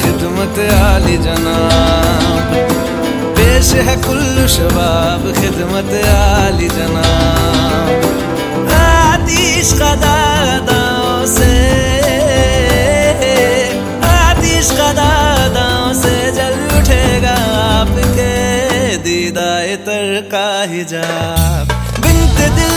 खिदमत आली जनाब। पेश है कुल्लू शबाब खिदमत आली जनाब। आतिश कदादाओं से आतिश कदादाओं से जल उठेगा आपके दीदाए तर का हिजाब। बिनते दिल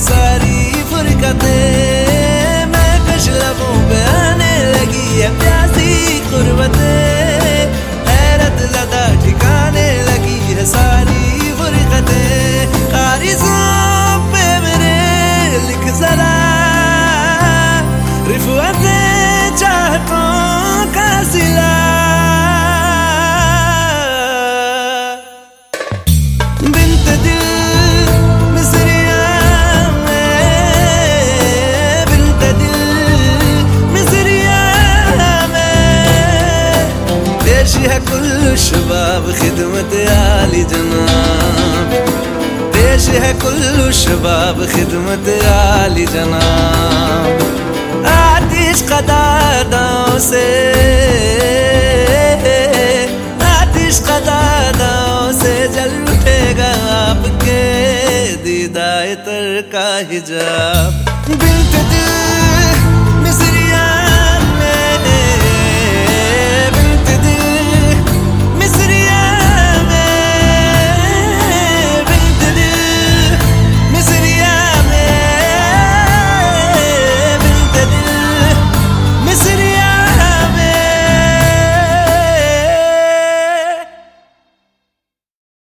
सारी फुरकतें। मैं कश लबों पे आने लगी है प्यासी गुर्बतें कुल शबाब खिदमत आली जनाब। पेश है कुल शबाब खिदमत आली जनाब। आतिश कदादाओं से, आतिश कदादाओं से जल उठेगा आपके दीदाए तर का हिजाब। दिल